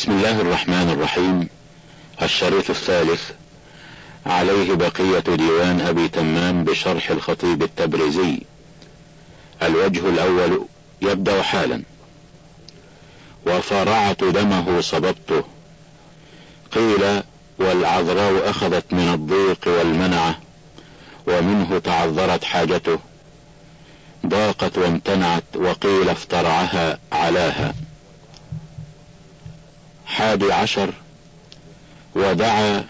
بسم الله الرحمن الرحيم. الشريط الثالث. عليه بقية ديوان أبي تمام بشرح الخطيب التبريزي. الوجه الأول يبدأ حالا. وفرعت دمه صببته. قيل والعذراء أخذت من الضيق والمنعة ومنه تعذرت حاجته. ضاقت وامتنعت وقيل افترعها علاها. حادي عشر ودعا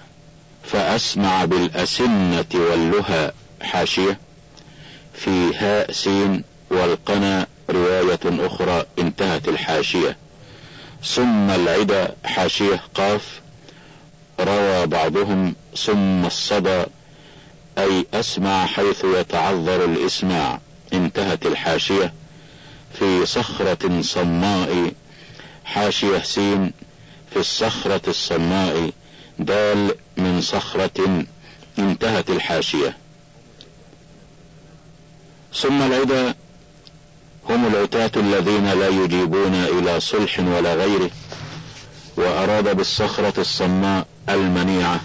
فأسمع بالأسنة واللهى حاشية. في هاء سين والقنا رواية أخرى انتهت الحاشية. ثم العدا حاشية قاف. روى بعضهم ثم الصدى أي أسمع حيث يتعذر الإسماع انتهت الحاشية. في صخرة صماء حاشية سين في الصخرة الصماء دال من صخرة انتهت الحاشية. ثم العدا هم العتاة الذين لا يجيبون إلى صلح ولا غيره وأراد بالصخرة الصماء المنيعة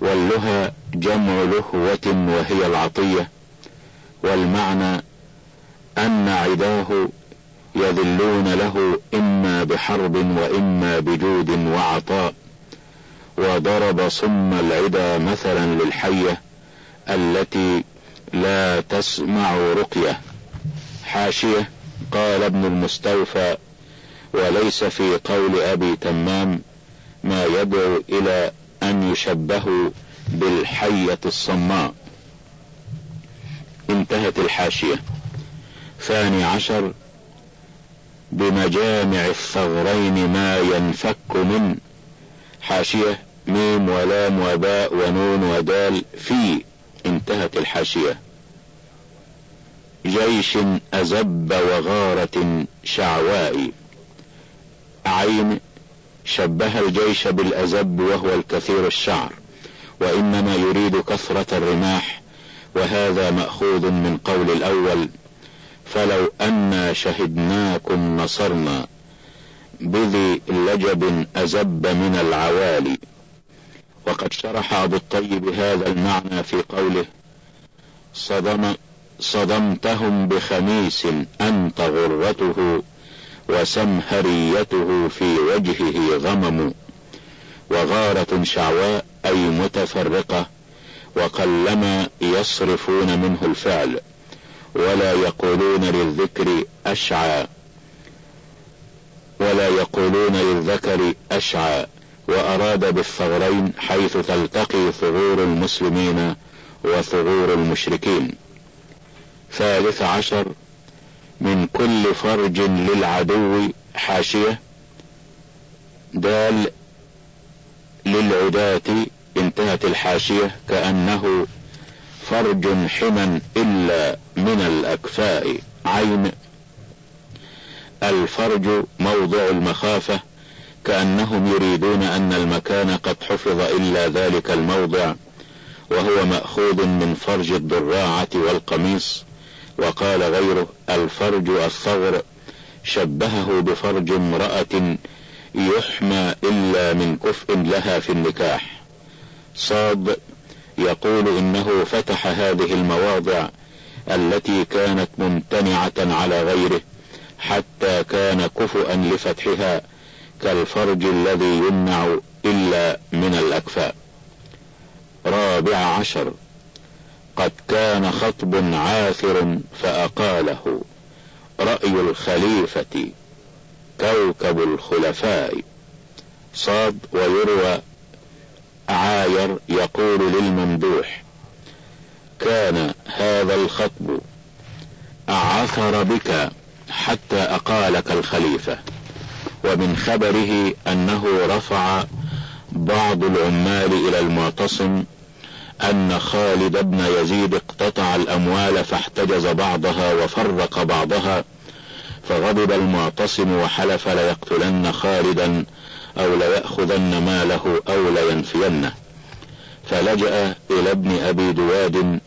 واللهى جمع لهوة وهي العطية والمعنى أن عداه يذلون له إما بحرب وإما بجود وعطاء. وضرب صم العدا مثلا للحية التي لا تسمع رقية. حاشية قال ابن المستوفى وليس في قول أبي تمام ما يدعو إلى أن يشبهوا بالحية الصماء. انتهت الحاشية. ثاني عشر بمجامع الثغرين ما ينفك من. حاشية ميم ولام وباء ونون ودال في. انتهت الحاشية. جيش أزب وغارة شعواء. عين شبه الجيش بالأزب وهو الكثير الشعر. وإنما يريد كثرة الرماح وهذا مأخوذ من قول الأول. فلو أنا شهدناكم نصرنا بذي لجب أزب من العوالي. وقد شرح أبو الطيب هذا المعنى في قوله صدم صدمتهم بخميس أنت غرته وسمهريته في وجهه غمم وغارة شعواء أي متفرقة وقلما يصرفون منه الفعل. ولا يقولون للذكر أشعى. ولا يقولون للذكر أشعى. وأراد بالثغرين حيث تلتقي ثغور المسلمين وثغور المشركين. ثالث عشر. من كل فرج للعدو حاشية. دال للعداة انتهت الحاشية كأنه فرج حما إلا من الأكفاء. عين. الفرج موضع المخافة كأنهم يريدون أن المكان قد حفظ إلا ذلك الموضع وهو مأخوذ من فرج الضراعة والقميص. وقال غيره الفرج الثغر شبهه بفرج امرأة يحمى إلا من كفء لها في النكاح. صاد يقول إنه فتح هذه المواضع التي كانت ممتنعة على غيره حتى كان كفؤا لفتحها كالفرج الذي يمنع إلا من الأكفاء. رابع عشر. قد كان خطب عاثر فأقاله رأي الخليفة كوكب الخلفاء. صاد ويروى عاير يقول للممدوح كان هذا الخطب أعثر بك حتى أقالك الخليفة ومن خبره أنه رفع بعض العمال إلى المعتصم أن خالد بن يزيد اقتطع الأموال فاحتجز بعضها وفرق بعضها فغضب المعتصم وحلف ليقتلن خالدا أو ليأخذن ماله أو لينفينه. فلجأ إلى ابن أبي دواد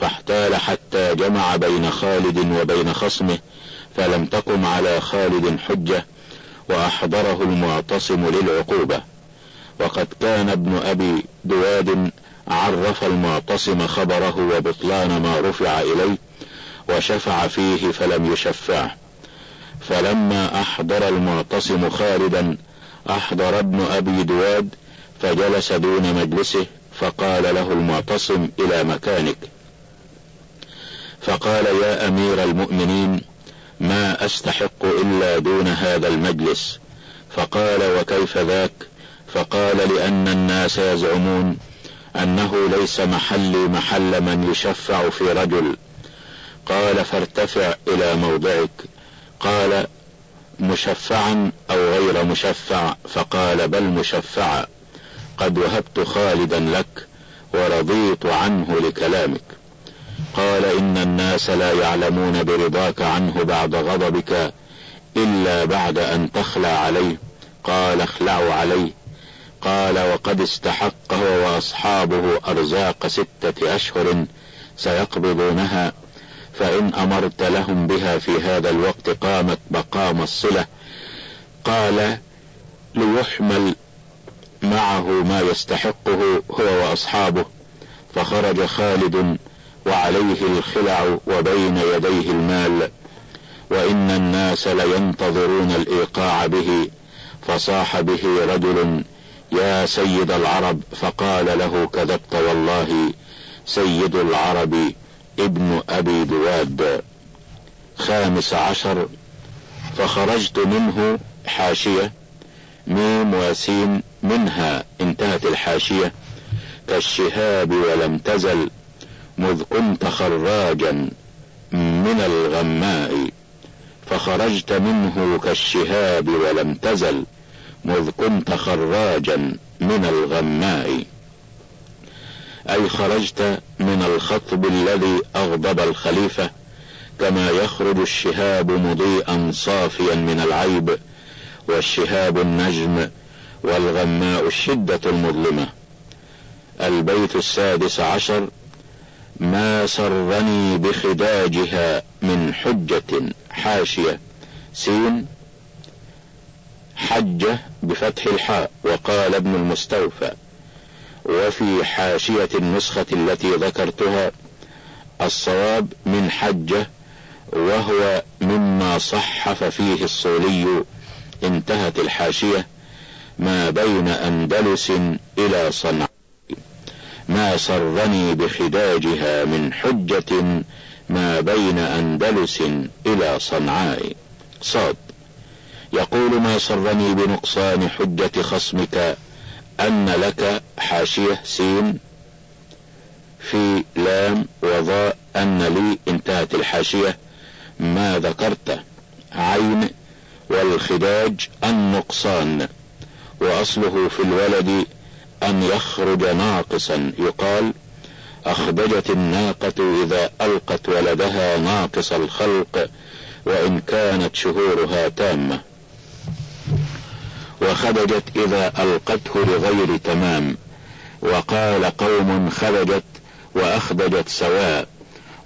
فاحتال حتى جمع بين خالد وبين خصمه فلم تقم على خالد حجة وأحضره المعتصم للعقوبة. وقد كان ابن أبي دواد عرف المعتصم خبره وبطلان ما رفع إليه وشفع فيه فلم يشفعه. فلما أحضر المعتصم خالدا أحضر ابن أبي دواد فجلس دون مجلسه فقال له المعتصم إلى مكانك. فقال يا أمير المؤمنين ما أستحق إلا دون هذا المجلس. فقال وكيف ذاك؟ فقال لأن الناس يزعمون أنه ليس محلي محل من يشفع في رجل. قال فارتفع إلى موضعك. قال مشفعا أو غير مشفع فقال بل مشفعا قد وهبت خالدا لك ورضيت عنه لكلامك. قال إن الناس لا يعلمون برضاك عنه بعد غضبك إلا بعد أن تخلع عليه. قال اخلعوا عليه. قال وقد استحق هو وأصحابه أرزاق ستة أشهر سيقبضونها. فإن أمرت لهم بها في هذا الوقت قامت مقام الصلة. قال ليحمل معه ما يستحقه هو وأصحابه. فخرج خالد وعليه الخلع وبين يديه المال. وإن الناس لينتظرون الإيقاع به. فصاح به رجل يا سيد العرب. فقال له كذبت والله سيد العرب. ابن أبي دواد خامس عشر فخرجت منه حاشية ميم وسين منها انتهت الحاشية كالشهاب ولم تزل مذ كنت خراجا من الغماء فخرجت منه كالشهاب ولم تزل مذ كنت خراجا من الغماء. أي خرجت من الخطب الذي أغضب الخليفة كما يخرج الشهاب مضيئا صافيا من العيب والشهاب النجم والغماء الشدة المظلمة. البيت السادس عشر ما سرني بخداجها من حجة حاشية. سين حجة بفتح الحاء وقال ابن المستوفى. وفي حاشية النسخة التي ذكرتها الصواب من حجة وهو مما صحف فيه الصولي انتهت الحاشية ما بين أندلس إلى صنعاء ما سرني بخداجها من حجة ما بين أندلس إلى صنعاء. صاد. يقول ما سرني بنقصان حجة خصمك أن لك حاشية سين في لام وضاء أن لي انتهت الحاشية ما ذكرت عين والخداج النقصان وأصله في الولد أن يخرج ناقصا يقال أخدجت الناقة إذا ألقت ولدها ناقص الخلق وإن كانت شهورها تامة وخدجت إذا ألقته لغير تمام. وقال قوم خرجت وأخدجت سواء.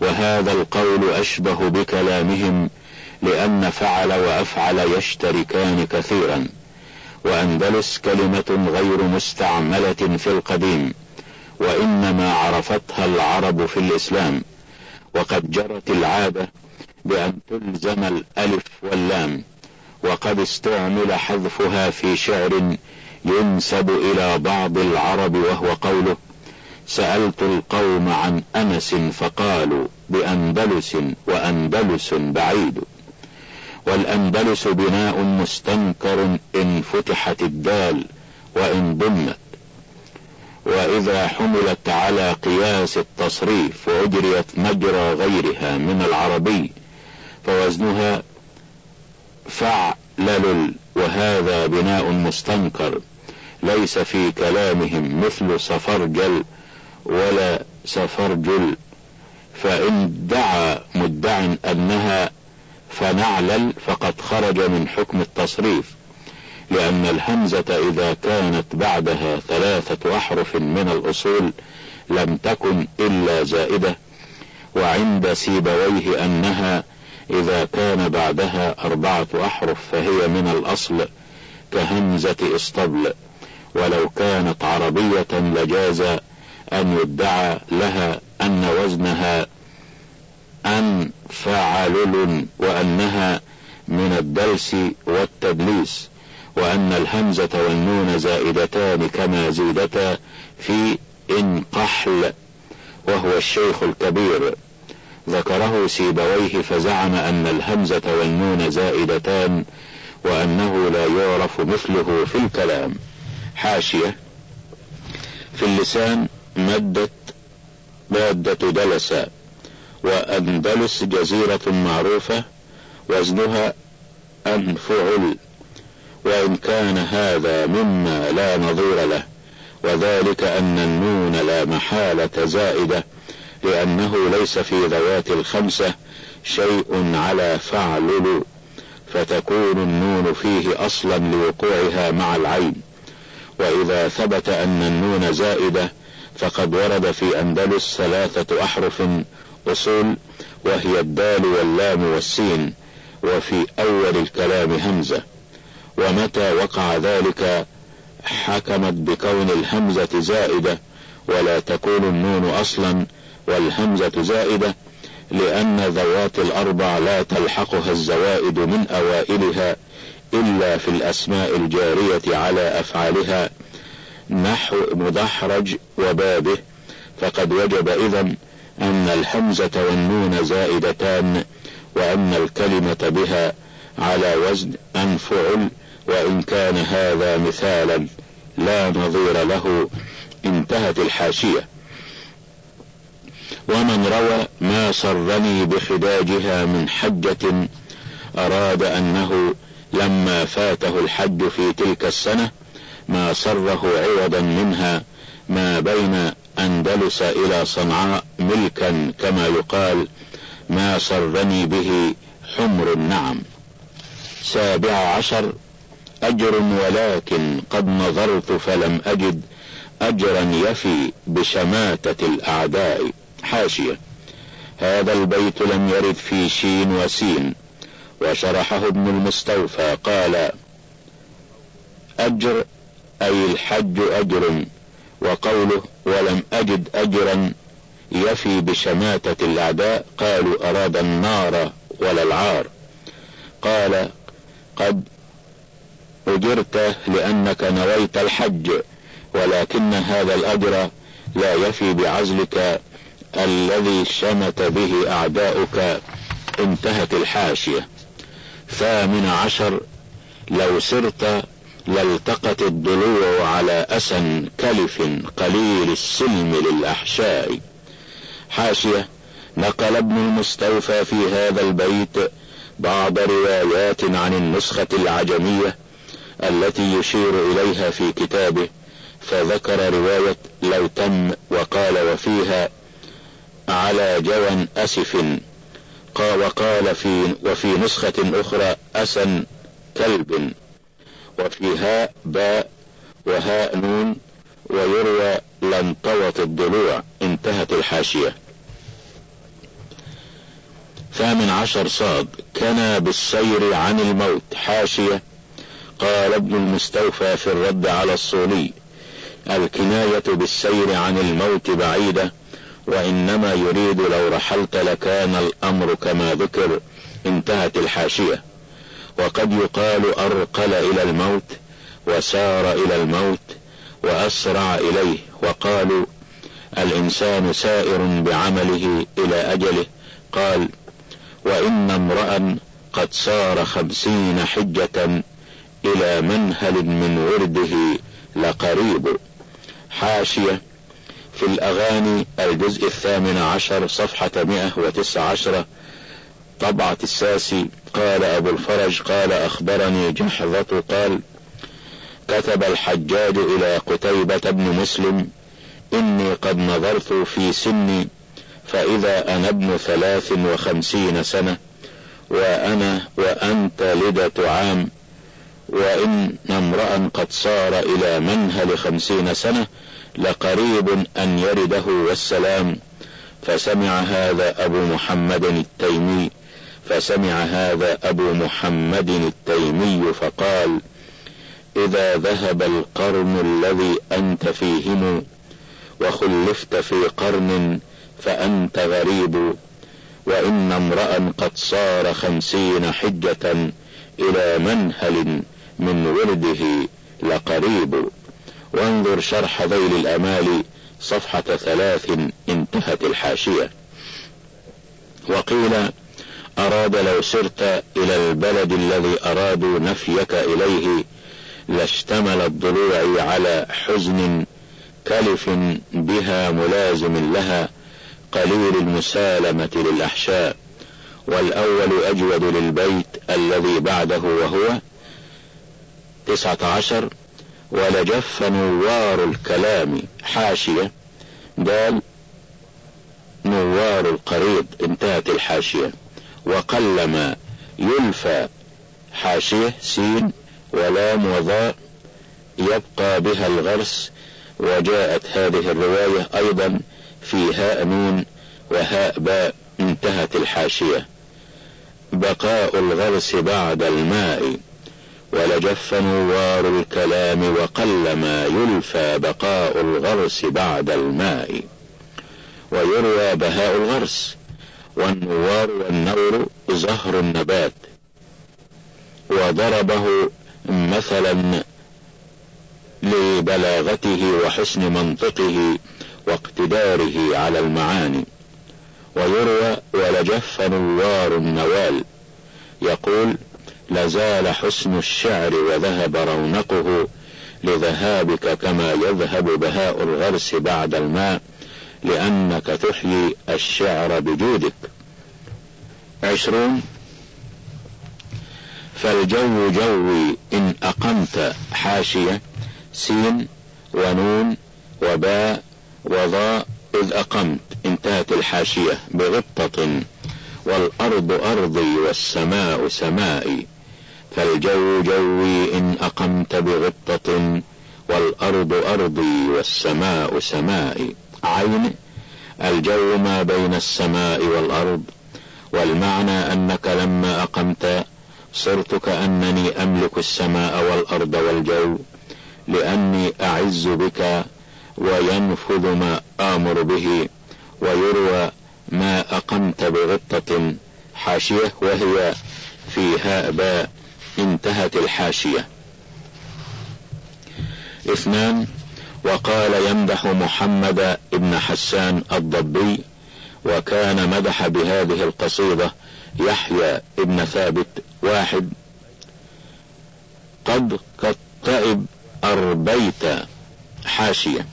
وهذا القول أشبه بكلامهم لأن فعل وأفعل يشتركان كثيرا. وأندلس كلمة غير مستعملة في القديم وإنما عرفتها العرب في الإسلام. وقد جرت العادة بأن تلزم الألف واللام. وقد استعمل حذفها في شعر ينسب إلى بعض العرب وهو قوله سألت القوم عن أنس فقالوا بأندلس وأندلس بعيد. والأندلس بناء مستنكر إن فتحت الدال وإن ضمت. وإذا حملت على قياس التصريف وأجريت مجرى غيرها من العربي فوزنها فعلل وهذا بناء مستنكر ليس في كلامهم مثل سفرجل ولا سفرجل فإن دعا مدع أنها فنعلل فقد خرج من حكم التصريف لأن الهمزة إذا كانت بعدها ثلاثة أحرف من الأصول لم تكن إلا زائدة وعند سيبويه أنها إذا كان بعدها أربعة أحرف فهي من الأصل كهمزة إسطبل. ولو كانت عربية لجاز أن يدعى لها أن وزنها أن فعلل وأنها من الدلس والتدليس وأن الهمزة والنون زائدتان كما زيدتا في إنقحل وهو الشيخ الكبير. ذكره سيبويه فزعم أن الهمزة والنون زائدتان وأنه لا يعرف مثله في الكلام. حاشية. في اللسان مدت مادة دلس وأندلس جزيرة معروفة وزنها أنفعل وإن كان هذا مما لا نظير له وذلك أن النون لا محالة زائدة لأنه ليس في ذوات الخمسة شيء على فعلل فتكون النون فيه أصلا لوقوعها مع العين. وإذا ثبت أن النون زائدة فقد ورد في أندلس ثلاثة أحرف أصول وهي الدال واللام والسين وفي أول الكلام همزة. ومتى وقع ذلك؟ حكمت بكون الهمزة زائدة ولا تكون النون أصلا والهمزة زائدة لأن ذوات الأربع لا تلحقها الزوائد من أوائلها إلا في الأسماء الجارية على أفعالها نحو مدحرج وبابه. فقد وجب إذا أن الهمزة والنون زائدتان وأن الكلمة بها على وزن أنفعل وإن كان هذا مثالا لا نظير له انتهت الحاشية. ومن روى ما سرني بخداجها من حجة أراد أنه لما فاته الحج في تلك السنة ما سره عوضا منها ما بين أندلس إلى صنعاء ملكا كما يقال ما سرني به حمر النعم. سابع عشر أجر ولكن قد نظرت فلم أجد أجرا يفي بشماتة الأعداء. حاشية. هذا البيت لم يرد في شين وسين. وشرحه ابن المستوفى قال أجر أي الحج أجر وقوله ولم أجد أجرا يفي بشماتة الأعداء قالوا أراد النار ولا العار. قال قد أجرت لأنك نويت الحج ولكن هذا الأجر لا يفي بعزلك الذي شمت به أعداؤك انتهت الحاشية. ثامن عشر لو سرت لالتقت الضلوع على أسن كلف قليل السلم للأحشاء. حاشية نقل ابن المستوفى في هذا البيت بعض روايات عن النسخة العجمية التي يشير إليها في كتابه فذكر رواية لو تم وقال وفيها على جوى أسف. وقال في وفي نسخة أخرى أسا كلب. وفي هاء باء وهاء نون ويروى لانطوت الضلوع انتهت الحاشية. ثامن عشر صاد كنا بالسير عن الموت حاشية. قال ابن المستوفى في الرد على الصولي الكناية بالسير عن الموت بعيدة. وإنما يريد لو رحلت لكان الأمر كما ذكر انتهت الحاشية. وقد يقال أرقل إلى الموت وسار إلى الموت وأسرع إليه. وقالوا الإنسان سائر بعمله إلى أجله. قال وإن امرأ قد سار خمسين حجة إلى منهل من ورده لقريب. حاشية في الأغاني الجزء الثامن عشر صفحة مئة وتسع عشرة طبعة الساسي قال أبو الفرج قال أخبرني جحظة قال كتب الحجاج إلى قتيبة بن مسلم إني قد نظرت في سني فإذا أنا ابن ثلاث وخمسين سنة وأنا وأنت لدة عام وإن امرأ قد صار إلى منهل خمسين سنة لقريب أن يرده والسلام فسمع هذا أبو محمد التيمي فسمع هذا أبو محمد التيمي فقال إذا ذهب القرن الذي أنت فيهم وخلفت في قرن فأنت غريب وإن امرأ قد صار خمسين حجة إلى منهل من ولده لقريب. وانظر شرح ذيل الأمال صفحة ثلاث انتهت الحاشية. وقيل أراد لو سرت إلى البلد الذي أرادوا نفيك إليه لاشتمل الضلوع على حزن كلف بها ملازم لها قليل المسالمة للأحشاء. والأول أجود للبيت الذي بعده وهو تسعة عشر ولجف نوار الكلام. حاشية. دال نوار القريض. انتهت الحاشية. وقلما يلفى. حاشية. سين. ولام وضاء. يبقى بها الغرس. وجاءت هذه الرواية أيضا في هاء نون وهاء باء. انتهت الحاشية. بقاء الغرس بعد الماء. ولجف نوار الكلام وقلما يلفى بقاء الغرس بعد الماء. ويروى بهاء الغرس والنوار والنور زهر النبات. وضربه مثلا لبلاغته وحسن منطقه واقتداره على المعاني. ويروى ولجف نوار النوال. يقول لزال حسن الشعر وذهب رونقه لذهابك كما يذهب بهاء الغرس بعد الماء لأنك تحيي الشعر بجودك. عشرون. فالجو جوي إن أقمت حاشية. سين ونون وباء وضاء إذ أقمت. انتهت الحاشية بغبطة. والأرض أرضي والسماء سمائي. فالجو جوي إن أقمت بغبطة والأرض أرضي والسماء سمائي عين الجو ما بين السماء والأرض والمعنى أنك لما أقمت صرت كأنني أملك السماء والأرض والجو لأني أعز بك وينفذ ما آمر به ويروى ما أقمت بغطة حاشية وهي فيها باء انتهت الحاشية. اثنان وقال يمدح محمد بن حسان الضبي وكان مدح بهذه القصيدة يحيى ابن ثابت واحد. قد قد أربيت حاشية.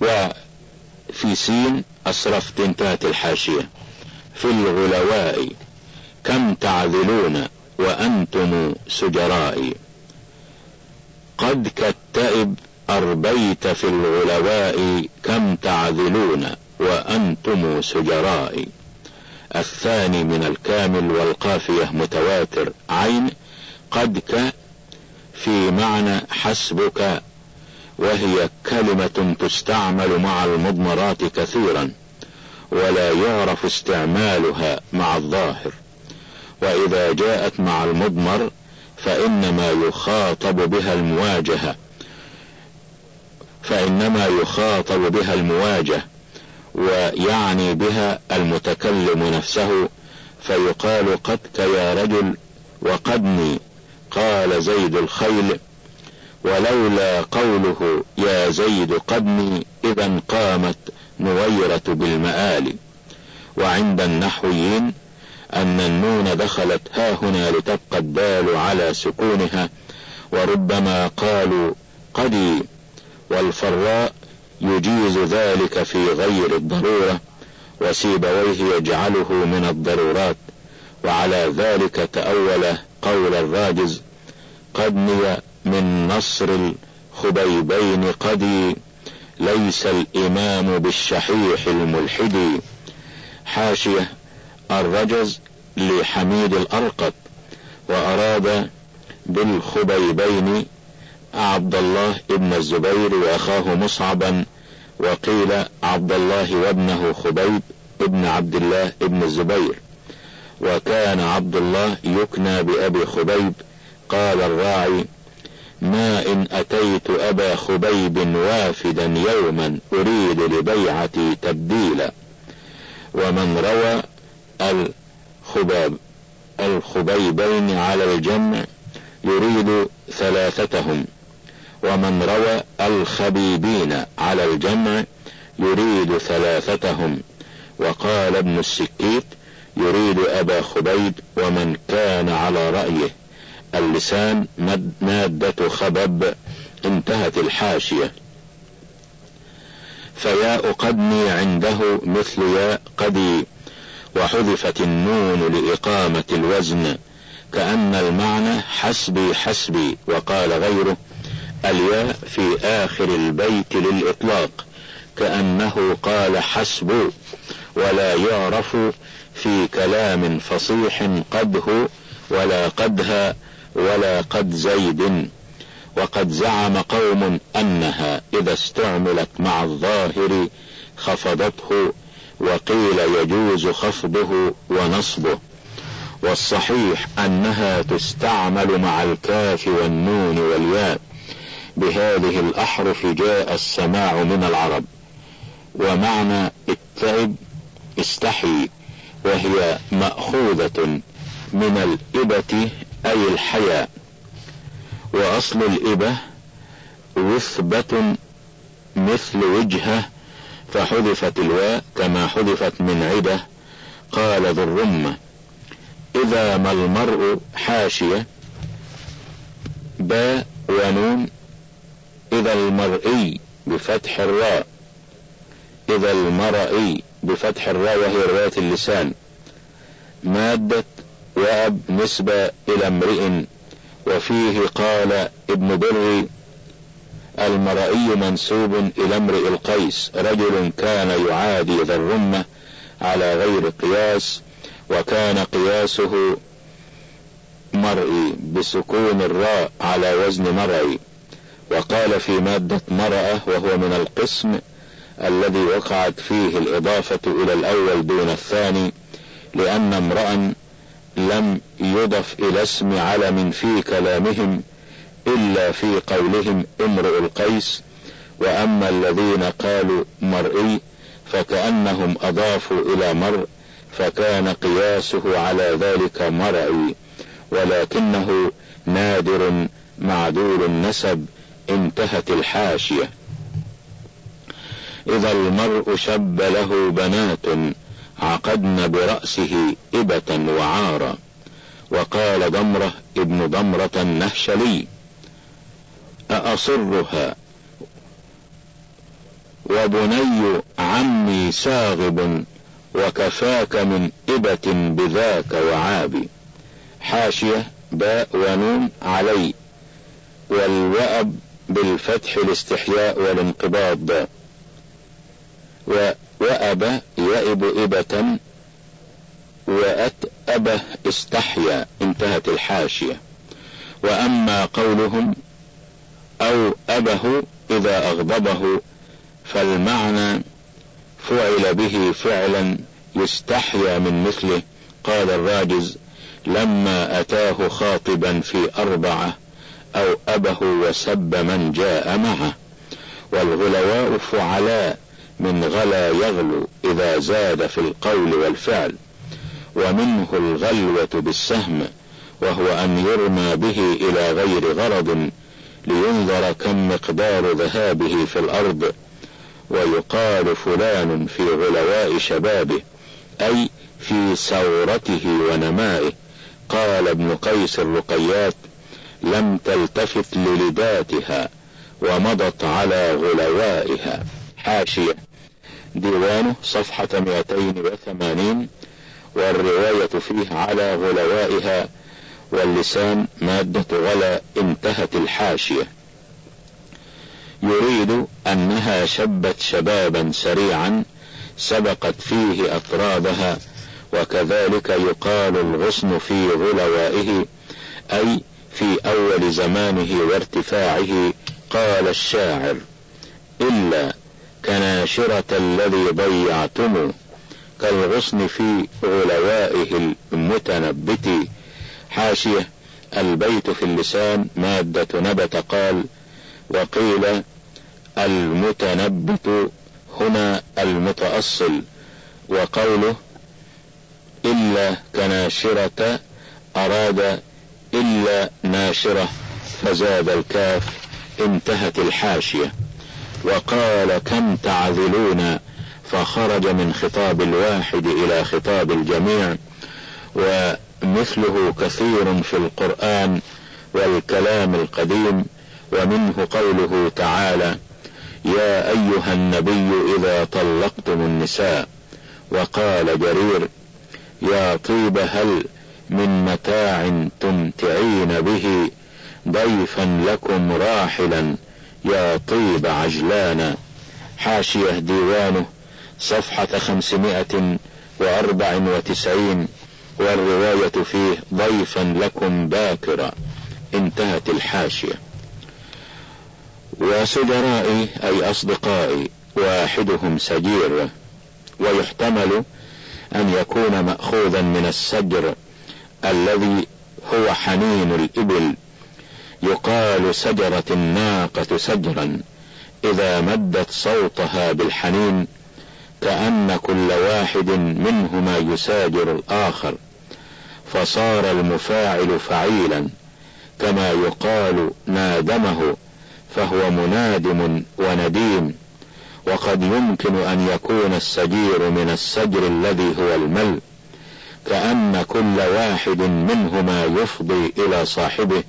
وفي سين أسرفت انتهت الحاشية. في الغلواء كم تعذلون؟ وأنتم سجراء قد كالتئب أربيت في الغلواء كم تعذلون وأنتم سجراء الثاني من الكامل والقافية متواتر. عين قد ك في معنى حسبك وهي كلمة تستعمل مع المضمرات كثيرا ولا يعرف استعمالها مع الظاهر. وإذا جاءت مع المضمر فإنما يخاطب بها المواجهة. فإنما يخاطب بها المواجهة ويعني بها المتكلم نفسه فيقال قدك يا رجل وقدني قال زيد الخيل ولولا قوله يا زيد قدني إذا قامت نويرة بالمآل. وعند النحويين أن النون دخلت ها هنا لتبقى الدال على سكونها وربما قالوا قدي والفراء يجيز ذلك في غير الضرورة وسيبويه يجعله من الضرورات وعلى ذلك تأول قول الراجز قدني من نصر الخبيبين قدي ليس الإمام بالشحيح الملحد. حاشية الرجز لحميد الأرقط وأراد بالخبيبين عبد الله ابن الزبير وأخاه مصعبا وقيل عبد الله وابنه خبيب ابن عبد الله ابن الزبير. وكان عبد الله يكنى بأبي خبيب. قال الراعي ما إن أتيت أبا خبيب وافدا يوما أريد لبيعتي تبديلا. ومن روى الخباب الخبيبين على الجمع يريد ثلاثتهم. ومن روى الخبيبين على الجمع يريد ثلاثتهم. وقال ابن السكيت يريد أبا خبيب ومن كان على رأيه. اللسان مادة خبب انتهت الحاشية. فياء قدني عنده مثل ياء قدي. وحذفت النون لإقامة الوزن كأن المعنى حسبي حسبي وقال غيره الياء في آخر البيت للإطلاق كأنه قال حسب ولا يعرف في كلام فصيح قده ولا قدها ولا قد زيد وقد زعم قوم أنها إذا استعملت مع الظاهر خفضته وقيل يجوز خفضه ونصبه. والصحيح أنها تستعمل مع الكاف والنون والياء. بهذه الأحرف جاء السماع من العرب. ومعنى اتعب استحي وهي مأخوذة من الإبة أي الحياء. وأصل الإبة وثبة مثل وجهة فحذفت الواء كما حذفت من عدة. قال ذو الرمة إذا ما المرء حاشية باء ونون إذا المرئي بفتح الراء إذا المرئي بفتح الراء وهي رواية اللسان. مادة وأب نسبة إلى امرئ وفيه قال ابن بري المرئي منسوب إلى امرئ القيس رجل كان يعادي ذا الرمة على غير قياس وكان قياسه مرئي بسكون الراء على وزن مرئي. وقال في مادة مرأة وهو من القسم الذي وقعت فيه الإضافة إلى الأول دون الثاني لأن امرأ لم يضف إلى اسم علم في كلامهم إلا في قولهم امرؤ القيس وأما الذين قالوا مرئي فكأنهم أضافوا إلى مرء فكان قياسه على ذلك مرئي ولكنه نادر معدول النسب انتهت الحاشية. إذا المرء شب له بنات عقدن برأسه إبة وعارا وقال ضمرة ابن ضمرة النهشلي أأصرها؟ وبني عمي ساغب وكفاك من إبة بذاك وعابي. حاشية باء ونون علي. والوأب بالفتح الاستحياء والانقباض وأب يئب إبة وأتأبه استحيا. انتهت الحاشية. وأما قولهم أو أبه إذا أغضبه فالمعنى فعل به فعلا يستحيا من مثله قال الراجز لما أتاه خاطبا في أربعة أو أبه وسب من جاء معه. والغلواء فعلاء من غلا يغلو إذا زاد في القول والفعل. ومنه الغلوة بالسهم وهو أن يرمى به إلى غير غرض لينظر كم مقدار ذهابه في الأرض ويقال فلان في غلواء شبابه أي في ثورته ونمائه. قال ابن قيس الرقيات لم تلتفت للداتها ومضت على غلوائها. حاشية. ديوانه صفحة 280 والرواية فيه على غلوائها واللسان مادة غلا انتهت الحاشية. يريد أنها شبت شبابا سريعا سبقت فيه أطرابها وكذلك يقال الغصن في غلوائه أي في أول زمانه وارتفاعه قال الشاعر. إلا كناشرة الذي ضيعتم كالغصن في غلوائه المتنبت حاشية. البيت في اللسان مادة نبت قال وقيل المتنبت هنا المتأصل وقوله إلا كناشرة أراد إلا ناشرة فزاد الكاف انتهت الحاشية. وقال كم تعذلون فخرج من خطاب الواحد إلى خطاب الجميع ومثله كثير في القرآن والكلام القديم ومنه قوله تعالى يا أيها النبي إذا طلقتم النساء وقال جرير يا طيب هل من متاع تمتعين به ضيفا لكم راحلا يا طيب عجلانا حاشية ديوانه صفحة خمسمائة وأربع وتسعين. والرواية فيه ضيفا لكم باكرا. انتهت الحاشية. وسجرائي أي أصدقائي واحدهم سجير ويحتمل أن يكون مأخوذا من السجر الذي هو حنين الإبل. يقال سجرت الناقة سجرا. إذا مدت صوتها بالحنين كأن كل واحد منهما يساجر الآخر. فصار المفاعل فعيلا كما يقال نادمه فهو منادم ونديم. وقد يمكن أن يكون السجير من السجر الذي هو المل كأن كل واحد منهما يفضي إلى صاحبه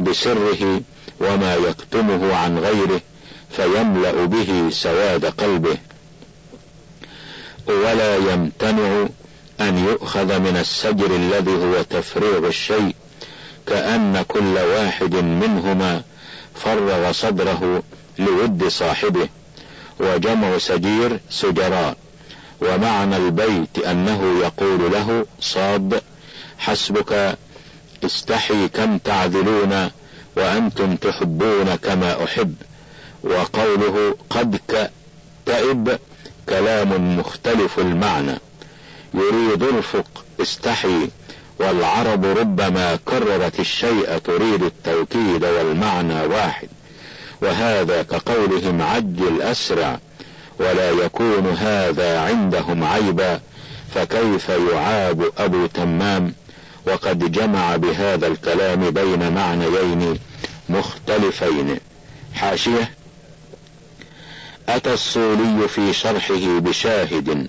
بسره وما يكتمه عن غيره فيملأ به سواد قلبه. ولا يمتنع أن يؤخذ من السجر الذي هو تفريغ الشيء كأن كل واحد منهما فرغ صدره لود صاحبه وجمع سجير سجراء. ومعنى البيت أنه يقول له صاد حسبك استحي كم تعذلون وأنتم تحبون كما أحب. وقوله قد كتئب كلام مختلف المعنى. يريد الفق استحي. والعرب ربما كررت الشيء تريد التوكيد والمعنى واحد. وهذا كقولهم عجل أسرع ولا يكون هذا عندهم عيبا. فكيف يعاب أبو تمام؟ وقد جمع بهذا الكلام بين معنيين مختلفين. حاشية أتى الصولي في شرحه بشاهد.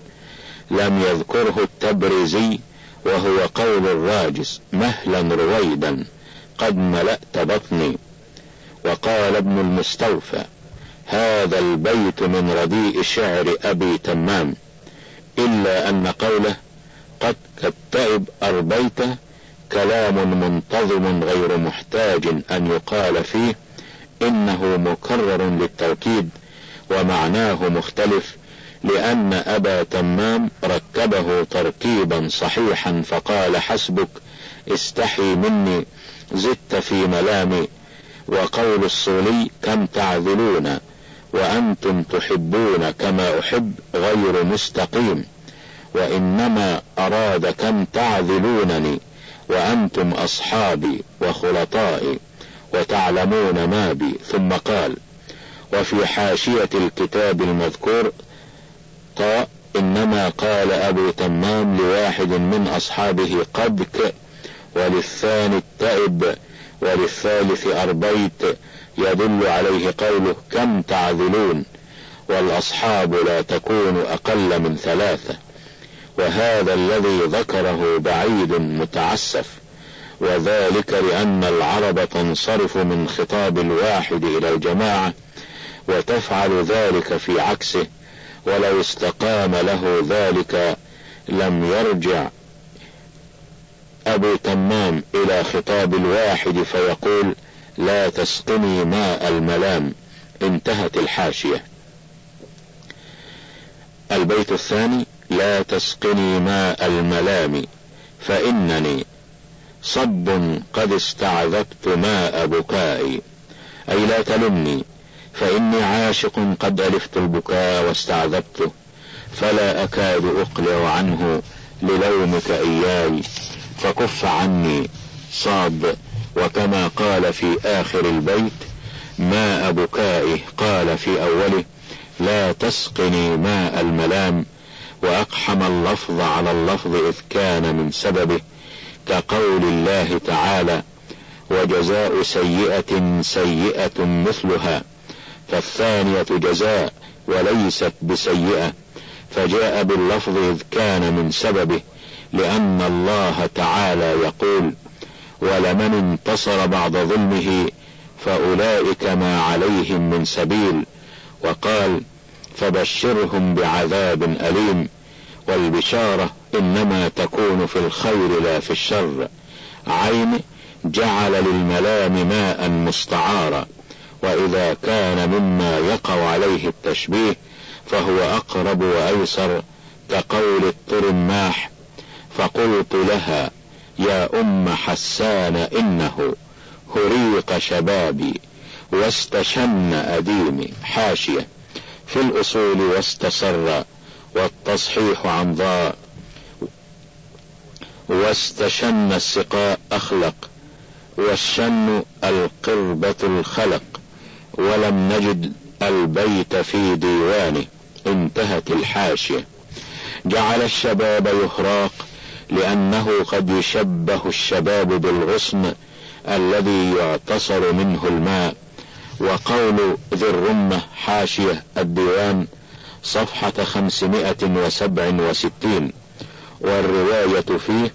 لم يذكره التبرزي وهو قول الراجس مهلا رويدا قد ملأت بطني وقال ابن المستوفى هذا البيت من رديء شعر أبي تمام إلا أن قوله قد كالتئب أربيت كلام منتظم غير محتاج أن يقال فيه إنه مكرر للتوكيد ومعناه مختلف لأن أبا تمام ركبه تركيبا صحيحا فقال حسبك استحي مني زدت في ملامي. وقول الصولي كم تعذلون؟ وأنتم تحبون كما أحب غير مستقيم. وإنما أراد كم تعذلونني وأنتم أصحابي وخلطائي وتعلمون ما بي. ثم قال وفي حاشية الكتاب المذكور طاء إنما قال أبو تمام لواحد من أصحابه قدك وللثاني التئب وللثالث أربيت يدل عليه قوله كم تعذلون والأصحاب لا تكون أقل من ثلاثة وهذا الذي ذكره بعيد متعسف وذلك لأن العرب تنصرف من خطاب الواحد إلى الجماعة وتفعل ذلك في عكسه ولو استقام له ذلك لم يرجع أبو تمام إلى خطاب الواحد فيقول لا تسقني ماء الملام. انتهت الحاشية. البيت الثاني لا تسقني ماء الملام. فإنني صب قد استعذبت ماء بكائي. أي لا تلمني. فإني عاشق قد ألفت البكاء واستعذبته فلا أكاد أقلع عنه للومك إياي فكف عني صاد وكما قال في آخر البيت ماء بكائه قال في أوله لا تسقني ماء الملام وأقحم اللفظ على اللفظ إذ كان من سببه كقول الله تعالى وجزاء سيئة سيئة مثلها. فالثانية جزاء وليست بسيئة فجاء باللفظ إذ كان من سببه لأن الله تعالى يقول ولمن انتصر بعد ظلمه فأولئك ما عليهم من سبيل وقال فبشرهم بعذاب أليم والبشارة إنما تكون في الخير لا في الشر عين جعل للملام ماء مستعارا. وإذا كان مما يقع عليه التشبيه فهو أقرب وأيسر كقول الطرماح فقلت لها يا أم حسان إنه هريق شبابي واستشن أديمي حاشية في الأصول واستسر والتصحيح عن ضاء واستشن السقاء أخلق والشن القربة الخلق. ولم نجد البيت في ديوانه. انتهت الحاشية. جعل الشباب يهراق لأنه قد يشبه الشباب بالغصن الذي يعتصر منه الماء. وقول ذي الرمة حاشية الديوان صفحة خمسمائة وسبع وستين. والرواية فيه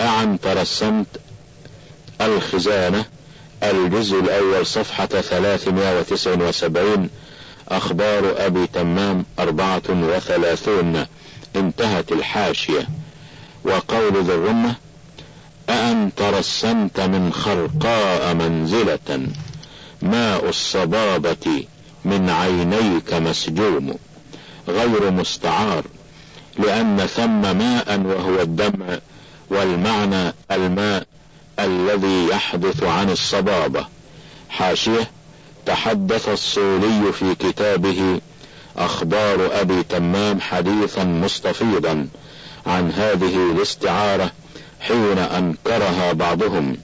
أعن ترسمت الخزانة الجزء الأول صفحة ثلاثمائة وتسع وسبعين أخبار أبي تمام أربعة وثلاثون. انتهت الحاشية. وقول ذي الرمة أأن ترسمت من خرقاء منزلة؟ ماء الصبابة من عينيك مسجوم؟ غير مستعار لأن ثم ماء وهو الدمع والمعنى الماء الذي يحدث عن الصبابة. حاشية تحدث الصولي في كتابه أخبار أبي تمام حديثا مستفيضا عن هذه الاستعارة حين أنكرها بعضهم.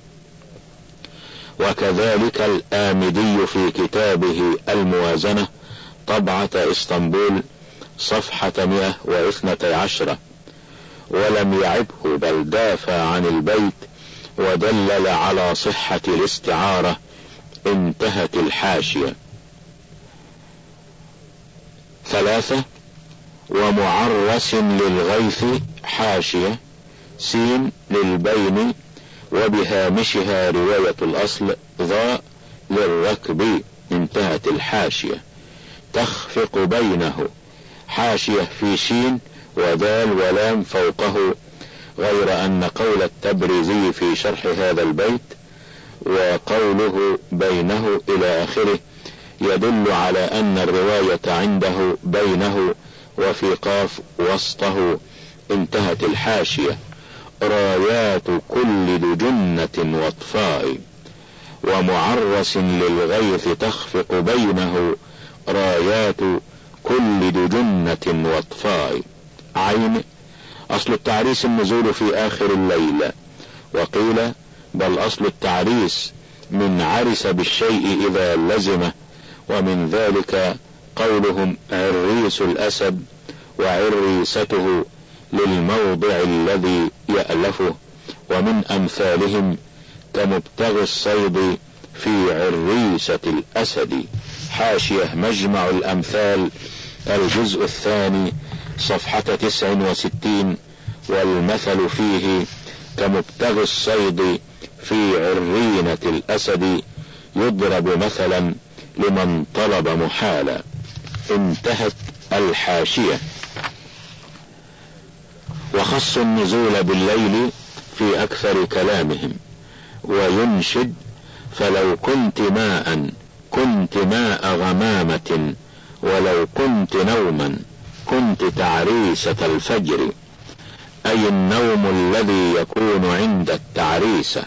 وكذلك الآمدي في كتابه الموازنة طبعة إسطنبول صفحة 112 عشرة. ولم يعبه بل دافع عن البيت ودلل على صحة الاستعارة انتهت الحاشية. ثلاثة ومعرس للغيث حاشية سين للبين وبهامشها رواية الأصل ضاء للركب انتهت الحاشية. تخفق بينه حاشية في شين ودال ولام فوقه غير أن قول التبريزي في شرح هذا البيت وقوله بينه إلى آخره يدل على أن الرواية عنده بينه وفي قاف وسطه انتهت الحاشية. رايات كل دجنة واطفاء. ومعرس للغيث تخفق بينه رايات كل دجنة واطفاء. عين أصل التعريس النزول في آخر الليل. وقيل بل أصل التعريس من عرس بالشيء إذا لزمه ومن ذلك قولهم عريس الأسد وعريسته للموضع الذي يألفه ومن أمثالهم كمبتغي الصيد في عريسة الأسد. حاشية مجمع الأمثال الجزء الثاني صفحة تسع وستين والمثل فيه كمبتغي الصيد في عرينة الأسد يضرب مثلا لمن طلب محالا. انتهت الحاشية. وخصوا النزول بالليل في أكثر كلامهم. وينشد فلو كنت ماء كنت ماء غمامة ولو كنت نوما. كنت تعريسة الفجر أي النوم الذي يكون عند التعريسة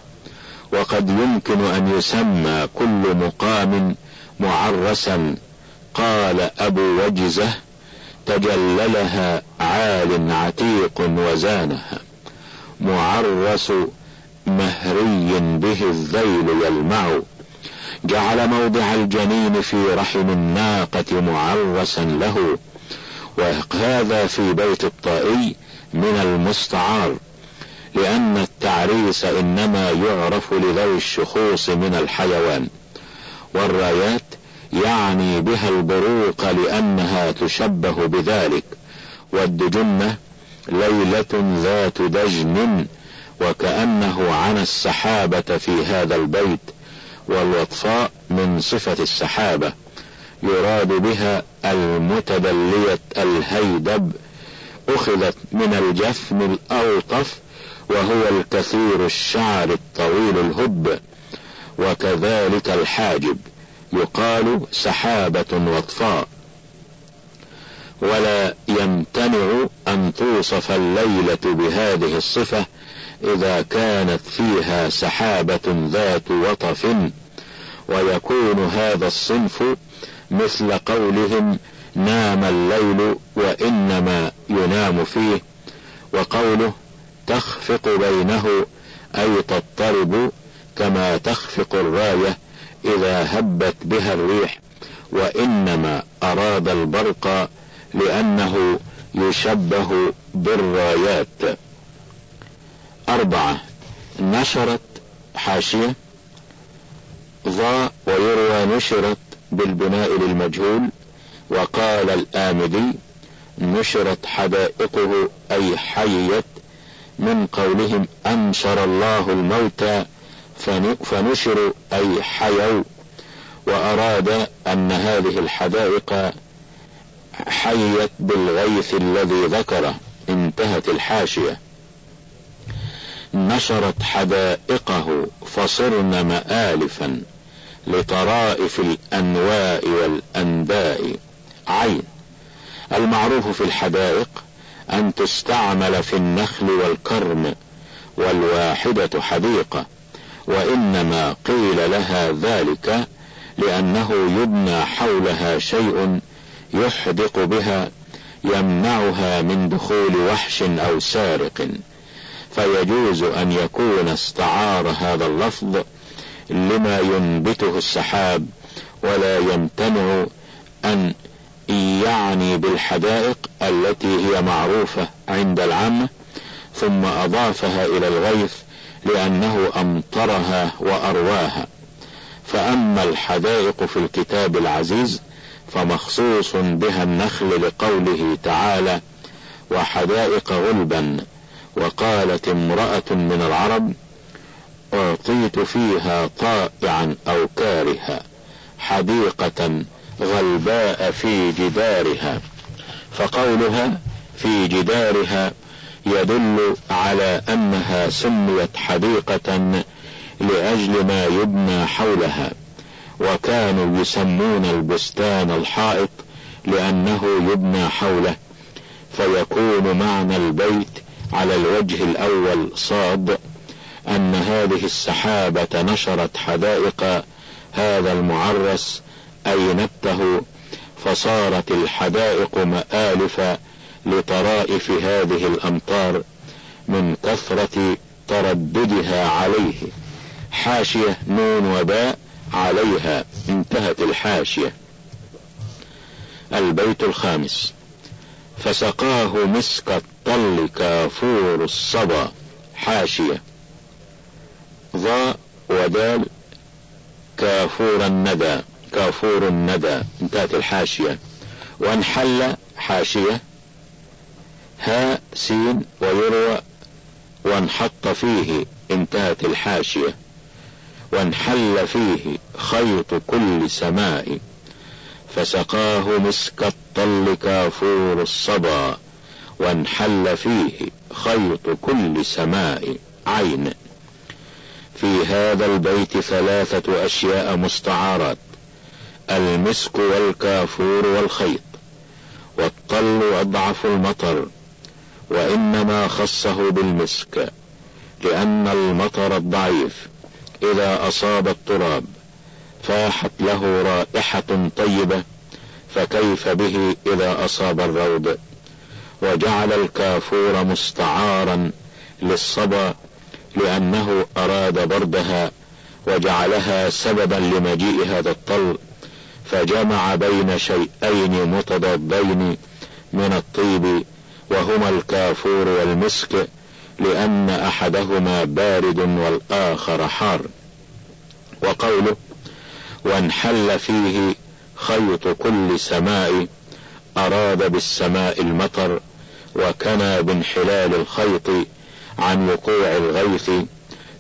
وقد يمكن أن يسمى كل مقام معرسا. قال أبو وجزة تجللها عال عتيق وزانها معرس مهري به الذيل يلمع. جعل موضع الجنين في رحم الناقة معرسا له. وهذا في بيت الطائي من المستعار لأن التعريس إنما يعرف لذوي الشخوص من الحيوان. والرايات يعني بها البروق لأنها تشبه بذلك. والدجنة ليلة ذات دجن وكأنه عن السحابة في هذا البيت والوطفاء من صفة السحابة. يراد بها المتدلية الهيدب أخذت من الجفن الأوطف وهو الكثير الشعر الطويل الهب وكذلك الحاجب يقال سحابة وطفاء ولا يمتنع أن توصف الليلة بهذه الصفة إذا كانت فيها سحابة ذات وطف ويكون هذا الصنف مثل قولهم نام الليل وإنما ينام فيه وقوله تخفق بينه أي تضطرب كما تخفق الراية إذا هبت بها الريح وإنما أراد البرق لأنه يشبه بالرايات. أربعة نشرت حاشية ضاء ويروى نشرت بالبناء للمجهول وقال الآمدي نشرت حدائقه أي حيت من قولهم أنشر الله الموتى فنشروا أي حيوا وأراد أن هذه الحدائق حيت بالغيث الذي ذكره انتهت الحاشية. نشرت حدائقه فصرن مآلفا. لطرائف الأنواء والأنداء عين. المعروف في الحدائق أن تستعمل في النخل والكرم والواحدة حديقة وإنما قيل لها ذلك لأنه يبنى حولها شيء يحدق بها يمنعها من دخول وحش أو سارق. فيجوز أن يكون استعار هذا اللفظ لما ينبته السحاب ولا يمتنع أن يعني بالحدائق التي هي معروفة عند العامة ثم أضافها إلى الغيث لأنه أمطرها وأرواها. فأما الحدائق في الكتاب العزيز فمخصوص بها النخل لقوله تعالى وحدائق غلبا وقالت امرأة من العرب أعطيت فيها طائعا أو كارها حديقة غلباء في جدارها. فقولها في جدارها يدل على أنها سميت حديقة لأجل ما يبنى حولها وكانوا يسمون البستان الحائط لأنه يبنى حوله فيكون معنى البيت على الوجه الأول صاد أن هذه السحابة نشرت حدائق هذا المعرس أي نبته فصارت الحدائق مآلف لطرائف هذه الأمطار من كثرة ترددها عليه. حاشية نون وباء عليها انتهت الحاشية. البيت الخامس. فسقاه مسك الطل كافور الصبا. حاشية. ضاء ودال كافور الندى كافور الندى انتهت الحاشية. وانحل حاشية ها سين ويروى وانحط فيه انتهت الحاشية. وانحل فيه خيط كل سماء. فسقاه مسك الطل كافور الصبا. وانحل فيه خيط كل سماء. عين. في هذا البيت ثلاثة أشياء مستعارات المسك والكافور والخيط والطل أضعف المطر وإنما خصه بالمسك لأن المطر الضعيف إذا أصاب التراب فاحت له رائحة طيبة فكيف به إذا أصاب الروض؟ وجعل الكافور مستعارا للصبا لأنه أراد بردها وجعلها سببا لمجيء هذا الطل فجمع بين شيئين متضادين من الطيب وهما الكافور والمسك لأن أحدهما بارد والآخر حار. وقوله وانحل فيه خيط كل سماء أراد بالسماء المطر وكنى بانحلال الخيط عن وقوع الغيث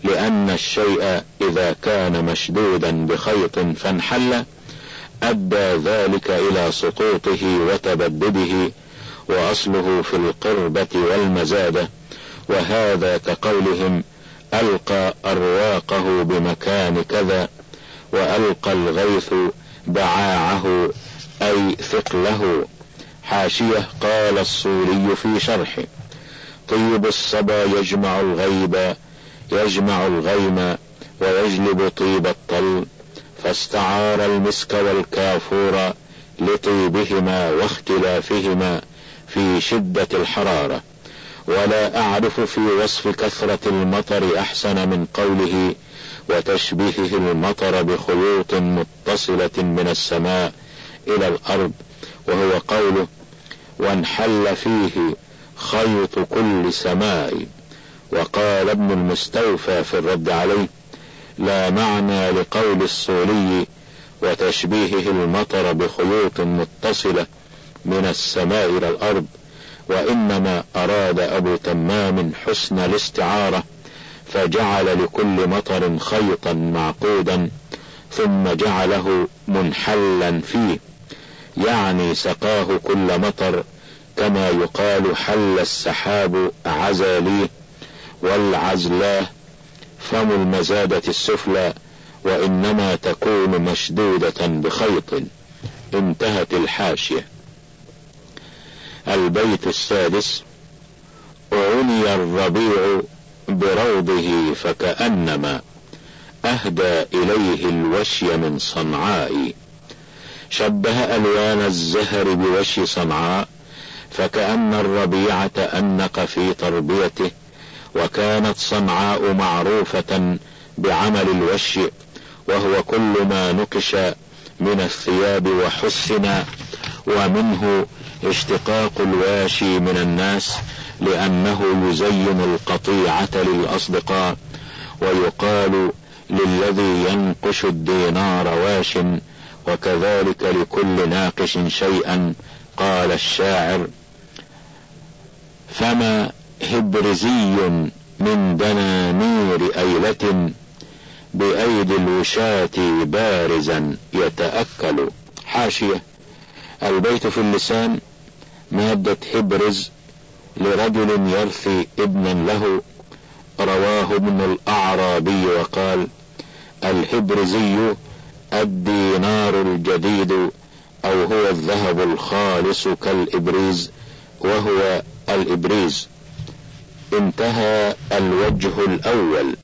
لأن الشيء إذا كان مشدودا بخيط فانحل أدى ذلك إلى سقوطه وتبدده وأصله في القربة والمزادة وهذا كقولهم ألقى أرواقه بمكان كذا وألقى الغيث بعاعه أي ثقله. حاشية قال الصولي في شرحه. طيب الصبا يجمع الغيب يجمع الغيم ويجلب طيب الطل فاستعار المسك والكافور لطيبهما واختلافهما في شدة الحرارة. ولا أعرف في وصف كثرة المطر أحسن من قوله وتشبيهه المطر بخيوط متصلة من السماء إلى الأرض وهو قوله وانحل فيه خيط كل سماء. وقال ابن المستوفى في الرد عليه لا معنى لقول الصولي وتشبيهه المطر بخيوط متصلة من السماء إلى الأرض وإنما أراد أبو تمام حسن الاستعارة فجعل لكل مطر خيطا معقودا ثم جعله منحلا فيه. يعني سقاه كل مطر كما يقال حل السحاب عزاليه والعزلاه فم المزادة السفلى وإنما تكون مشدودة بخيط انتهت الحاشية. البيت السادس عني الربيع بروضه فكأنما أهدى إليه الوشي من صنعاء. شبه ألوان الزهر بوشي صنعاء فكأن الربيع تأنق في تربيته وكانت صنعاء معروفة بعمل الوش وهو كل ما نكش من الثياب وحسن ومنه اشتقاق الواشي من الناس لأنه يزين القطيعة للأصدقاء ويقال للذي ينقش الدينار واش وكذلك لكل ناقش شيئا قال الشاعر. فما هبرزي من دنانير أيلة بأيدي الوشاة بارزا يتأكل. حاشية. البيت في اللسان مادة هبرز لرجل يرثي ابنا له. رواه ابن الأعرابي وقال الهبرزي الدينار الجديد أو هو الذهب الخالص كالإبريز وهو الإبريز. انتهى الوجه الأول.